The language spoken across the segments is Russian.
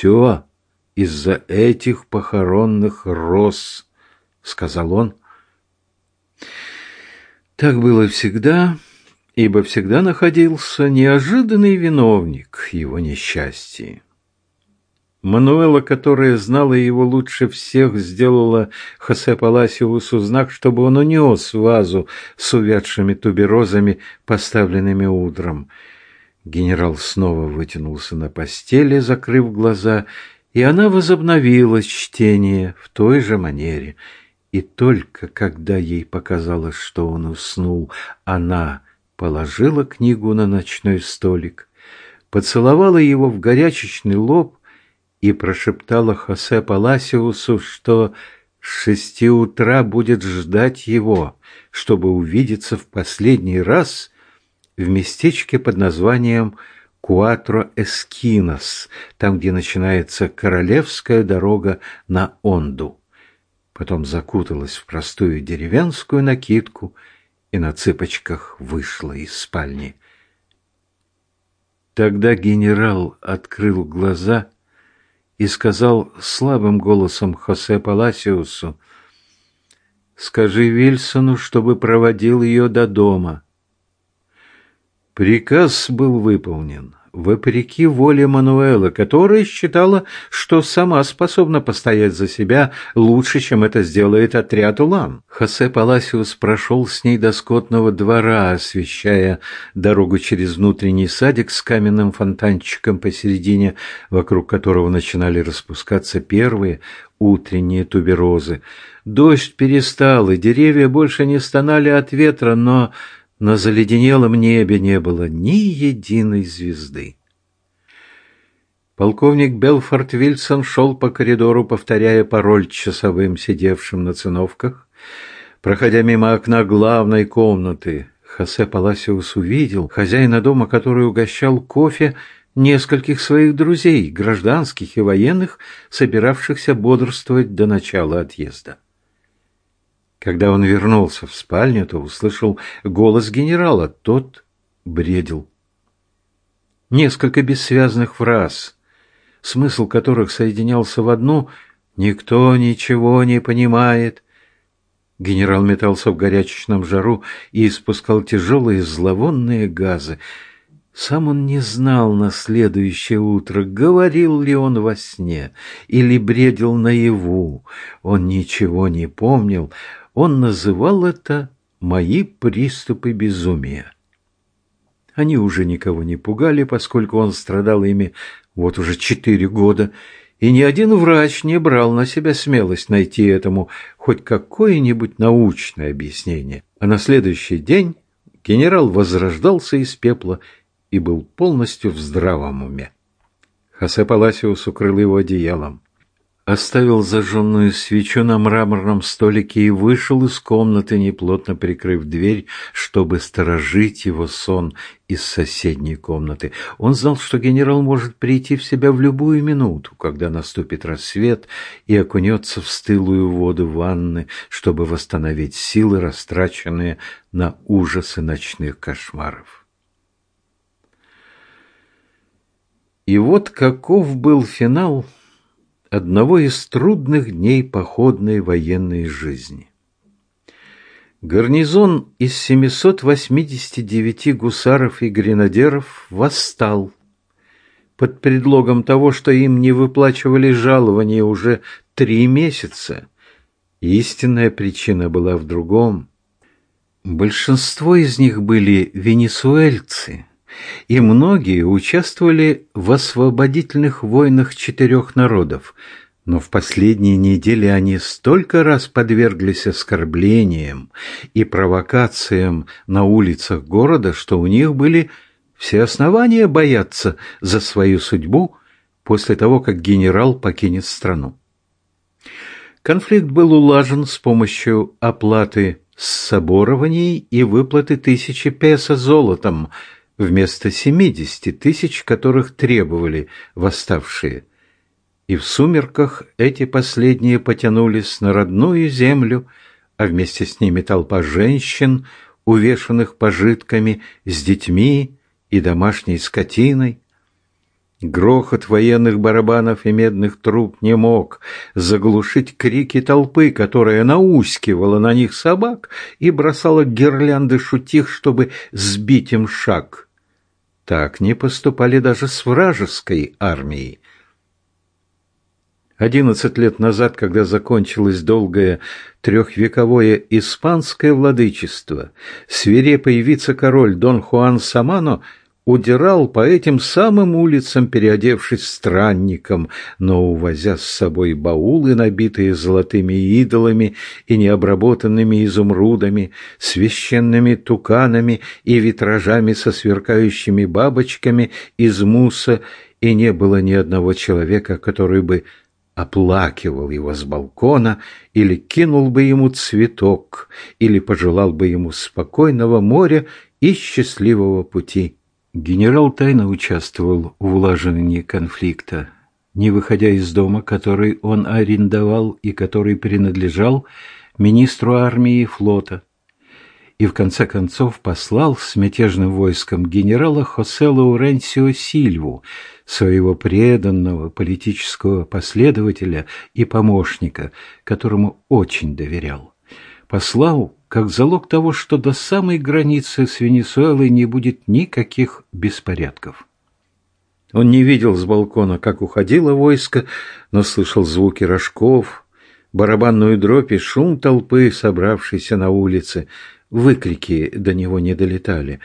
все из-за этих похоронных роз, сказал он. Так было всегда, ибо всегда находился неожиданный виновник его несчастья. Мануэла, которая знала его лучше всех, сделала Хосе Паласиусу знак, чтобы он унес вазу с увядшими туберозами, поставленными утром. Генерал снова вытянулся на постели, закрыв глаза, и она возобновила чтение в той же манере. И только когда ей показалось, что он уснул, она положила книгу на ночной столик, поцеловала его в горячечный лоб и прошептала Хосе Паласиусу, что с шести утра будет ждать его, чтобы увидеться в последний раз в местечке под названием Куатро Эскинос, там, где начинается королевская дорога на Онду. Потом закуталась в простую деревенскую накидку и на цыпочках вышла из спальни. Тогда генерал открыл глаза и сказал слабым голосом Хосе Паласиусу, «Скажи Вильсону, чтобы проводил ее до дома». Приказ был выполнен вопреки воле Мануэла, которая считала, что сама способна постоять за себя лучше, чем это сделает отряд Улан. Хосе Паласиус прошел с ней до скотного двора, освещая дорогу через внутренний садик с каменным фонтанчиком посередине, вокруг которого начинали распускаться первые утренние туберозы. Дождь перестал, и деревья больше не стонали от ветра, но на заледенелом небе не было ни единой звезды. Полковник Белфорд Вильсон шел по коридору, повторяя пароль часовым, сидевшим на циновках. Проходя мимо окна главной комнаты, Хосе Паласиус увидел хозяина дома, который угощал кофе нескольких своих друзей, гражданских и военных, собиравшихся бодрствовать до начала отъезда. Когда он вернулся в спальню, то услышал голос генерала. Тот бредил. Несколько бессвязных фраз, смысл которых соединялся в одну «Никто ничего не понимает». Генерал метался в горячечном жару и испускал тяжелые зловонные газы. Сам он не знал на следующее утро, говорил ли он во сне или бредил наяву. Он ничего не помнил, он называл это «мои приступы безумия». Они уже никого не пугали, поскольку он страдал ими вот уже четыре года, и ни один врач не брал на себя смелость найти этому хоть какое-нибудь научное объяснение. А на следующий день генерал возрождался из пепла и был полностью в здравом уме. Хосе Паласиус укрыл его одеялом оставил зажженную свечу на мраморном столике и вышел из комнаты, неплотно прикрыв дверь, чтобы сторожить его сон из соседней комнаты. Он знал, что генерал может прийти в себя в любую минуту, когда наступит рассвет и окунется в стылую воду ванны, чтобы восстановить силы, растраченные на ужасы ночных кошмаров. И вот каков был финал – одного из трудных дней походной военной жизни. Гарнизон из 789 гусаров и гренадеров восстал под предлогом того, что им не выплачивали жалования уже три месяца. Истинная причина была в другом. Большинство из них были венесуэльцы – и многие участвовали в освободительных войнах четырех народов, но в последние недели они столько раз подверглись оскорблениям и провокациям на улицах города, что у них были все основания бояться за свою судьбу после того, как генерал покинет страну. Конфликт был улажен с помощью оплаты соборований и выплаты тысячи песо золотом – вместо 70 тысяч, которых требовали восставшие. И в сумерках эти последние потянулись на родную землю, а вместе с ними толпа женщин, увешанных пожитками, с детьми и домашней скотиной. Грохот военных барабанов и медных труб не мог заглушить крики толпы, которая наускивала на них собак и бросала гирлянды шутих, чтобы сбить им шаг. Так не поступали даже с вражеской армией. Одиннадцать лет назад, когда закончилось долгое трехвековое испанское владычество, свирепый вице-король Дон Хуан Самано – удирал по этим самым улицам, переодевшись странником, но увозя с собой баулы, набитые золотыми идолами и необработанными изумрудами, священными туканами и витражами со сверкающими бабочками из муса, и не было ни одного человека, который бы оплакивал его с балкона или кинул бы ему цветок, или пожелал бы ему спокойного моря и счастливого пути. Генерал тайно участвовал в улаживании конфликта, не выходя из дома, который он арендовал и который принадлежал министру армии и флота, и в конце концов послал с мятежным войском генерала Хосе Лауренсио Сильву, своего преданного политического последователя и помощника, которому очень доверял. Послал как залог того, что до самой границы с Венесуэлой не будет никаких беспорядков. Он не видел с балкона, как уходило войско, но слышал звуки рожков, барабанную дробь и шум толпы, собравшейся на улице. Выкрики до него не долетали.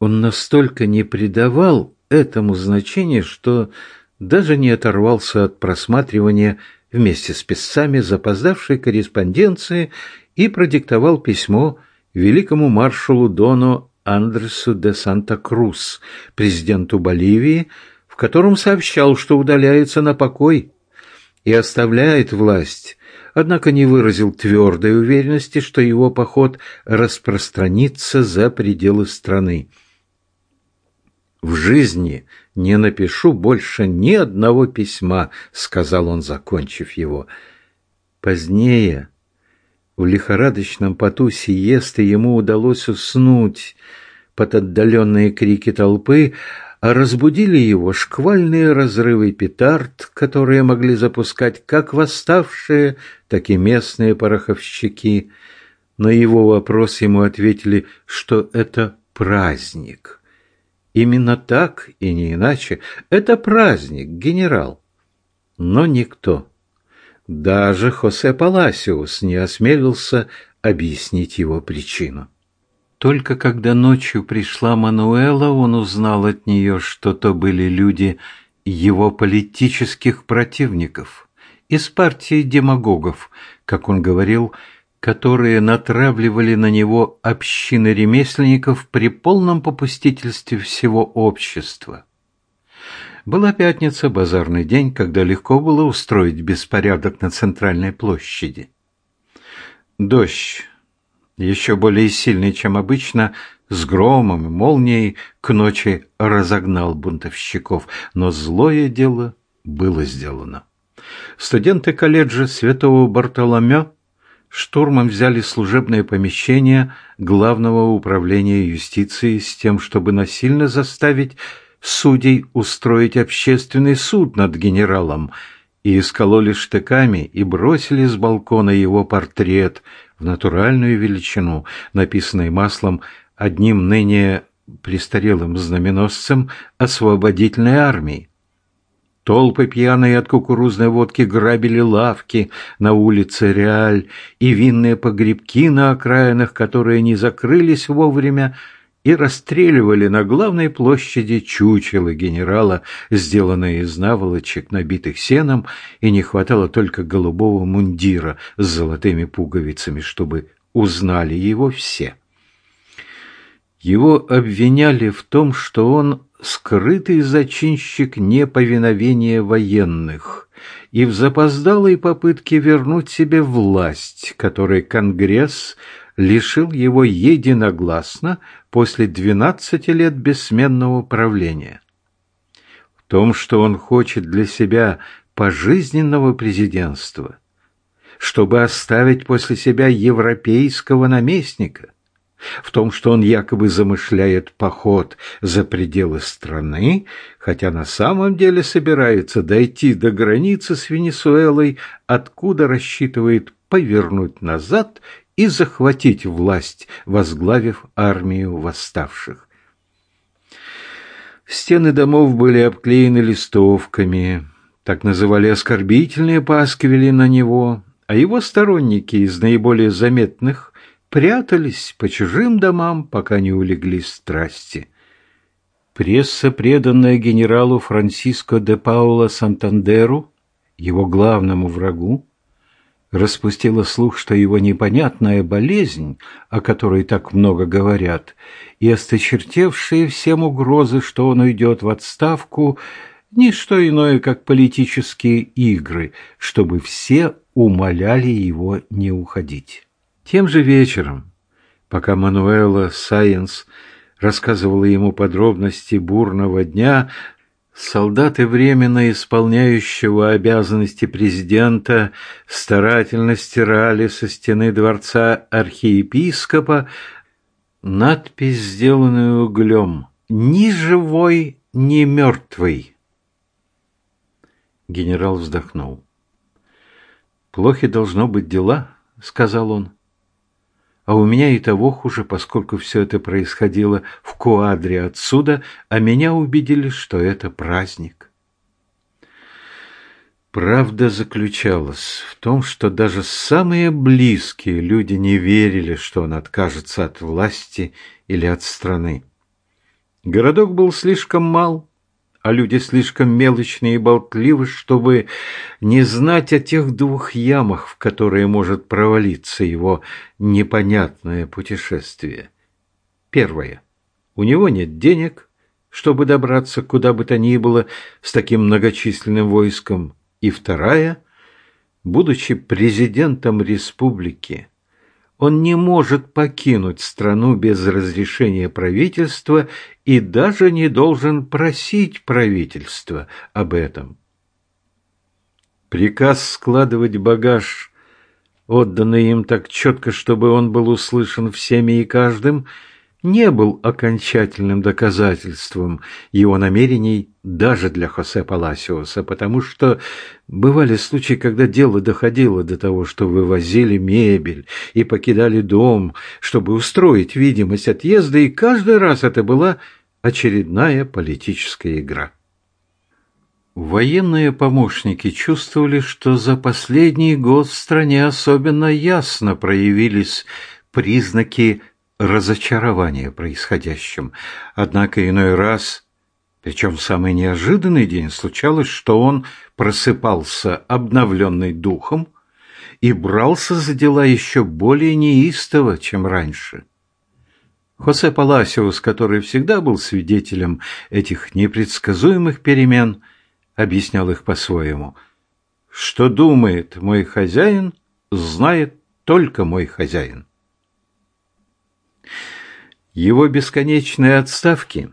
Он настолько не придавал этому значения, что даже не оторвался от просматривания вместе с писцами запоздавшей корреспонденции и продиктовал письмо великому маршалу Дону Андресу де Санта-Крус, президенту Боливии, в котором сообщал, что удаляется на покой и оставляет власть, однако не выразил твердой уверенности, что его поход распространится за пределы страны. «В жизни не напишу больше ни одного письма», — сказал он, закончив его. Позднее, в лихорадочном поту сиесты ему удалось уснуть под отдаленные крики толпы, а разбудили его шквальные разрывы петард, которые могли запускать как восставшие, так и местные пороховщики. На его вопрос ему ответили, что это праздник. Именно так и не иначе. Это праздник, генерал. Но никто даже Хосе Паласиус не осмелился объяснить его причину. Только когда ночью пришла Мануэла, он узнал от нее, что то были люди его политических противников, из партии демагогов, как он говорил, которые натравливали на него общины ремесленников при полном попустительстве всего общества. Была пятница, базарный день, когда легко было устроить беспорядок на центральной площади. Дождь, еще более сильный, чем обычно, с громом и молнией к ночи разогнал бунтовщиков, но злое дело было сделано. Студенты колледжа святого Бартоломео штурмом взяли служебное помещение главного управления юстиции с тем, чтобы насильно заставить судей устроить общественный суд над генералом, и искололи штыками и бросили с балкона его портрет в натуральную величину, написанный маслом одним ныне престарелым знаменосцем освободительной армии. Толпы пьяные от кукурузной водки грабили лавки на улице Реаль и винные погребки на окраинах, которые не закрылись вовремя, и расстреливали на главной площади чучело генерала, сделанное из наволочек, набитых сеном, и не хватало только голубого мундира с золотыми пуговицами, чтобы узнали его все. Его обвиняли в том, что он скрытый зачинщик неповиновения военных и в запоздалой попытке вернуть себе власть, которой Конгресс лишил его единогласно после двенадцати лет бессменного правления. В том, что он хочет для себя пожизненного президентства, чтобы оставить после себя европейского наместника. В том, что он якобы замышляет поход за пределы страны, хотя на самом деле собирается дойти до границы с Венесуэлой, откуда рассчитывает повернуть назад и захватить власть, возглавив армию восставших. Стены домов были обклеены листовками, так называли оскорбительные пасквили на него, а его сторонники из наиболее заметных прятались по чужим домам, пока не улеглись страсти. Пресса, преданная генералу Франсиско де Паула Сантандеру, его главному врагу, распустила слух, что его непонятная болезнь, о которой так много говорят, и осточертевшие всем угрозы, что он уйдет в отставку, ни что иное, как политические игры, чтобы все умоляли его не уходить. Тем же вечером, пока Мануэла Сайенс рассказывала ему подробности бурного дня, солдаты, временно исполняющего обязанности президента, старательно стирали со стены дворца архиепископа надпись, сделанную углем «Ни живой, ни мертвый». Генерал вздохнул. «Плохи должно быть дела», — сказал он. А у меня и того хуже, поскольку все это происходило в куадре отсюда, а меня убедили, что это праздник. Правда заключалась в том, что даже самые близкие люди не верили, что он откажется от власти или от страны. Городок был слишком мал, а люди слишком мелочные и болтливы, чтобы не знать о тех двух ямах, в которые может провалиться его непонятное путешествие. Первое. У него нет денег, чтобы добраться куда бы то ни было с таким многочисленным войском. И вторая. Будучи президентом республики, он не может покинуть страну без разрешения правительства и даже не должен просить правительства об этом. Приказ складывать багаж, отданный им так четко, чтобы он был услышан всеми и каждым, не был окончательным доказательством его намерений даже для Хосе Паласиоса, потому что бывали случаи, когда дело доходило до того, что вывозили мебель и покидали дом, чтобы устроить видимость отъезда, и каждый раз это была очередная политическая игра. Военные помощники чувствовали, что за последний год в стране особенно ясно проявились признаки разочарование происходящим. Однако иной раз, причем в самый неожиданный день, случалось, что он просыпался обновленный духом и брался за дела еще более неистово, чем раньше. Хосе Паласиус, который всегда был свидетелем этих непредсказуемых перемен, объяснял их по-своему. «Что думает мой хозяин, знает только мой хозяин». Его бесконечные отставки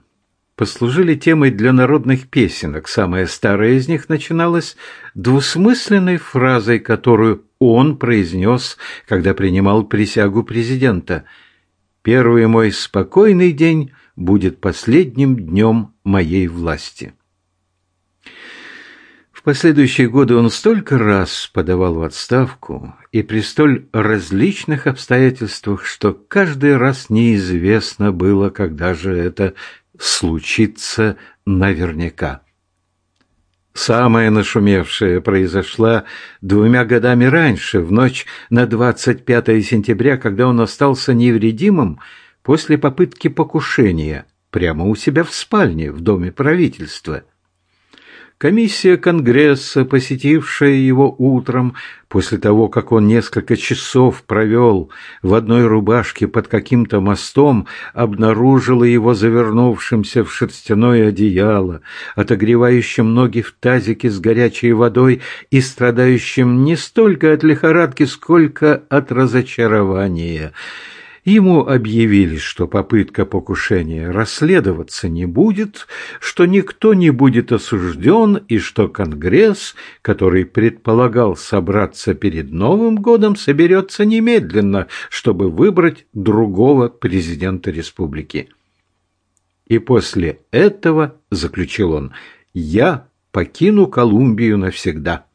послужили темой для народных песенок. Самая старая из них начиналась двусмысленной фразой, которую он произнес, когда принимал присягу президента. «Первый мой спокойный день будет последним днем моей власти». В последующие годы он столько раз подавал в отставку и при столь различных обстоятельствах, что каждый раз неизвестно было, когда же это случится наверняка. Самая нашумевшая произошла двумя годами раньше, в ночь на 25 сентября, когда он остался невредимым после попытки покушения прямо у себя в спальне в доме правительства – Комиссия Конгресса, посетившая его утром, после того, как он несколько часов провел в одной рубашке под каким-то мостом, обнаружила его завернувшимся в шерстяное одеяло, отогревающим ноги в тазике с горячей водой и страдающим не столько от лихорадки, сколько от разочарования. Ему объявили, что попытка покушения расследоваться не будет, что никто не будет осужден и что Конгресс, который предполагал собраться перед Новым годом, соберется немедленно, чтобы выбрать другого президента республики. И после этого, заключил он, я покину Колумбию навсегда.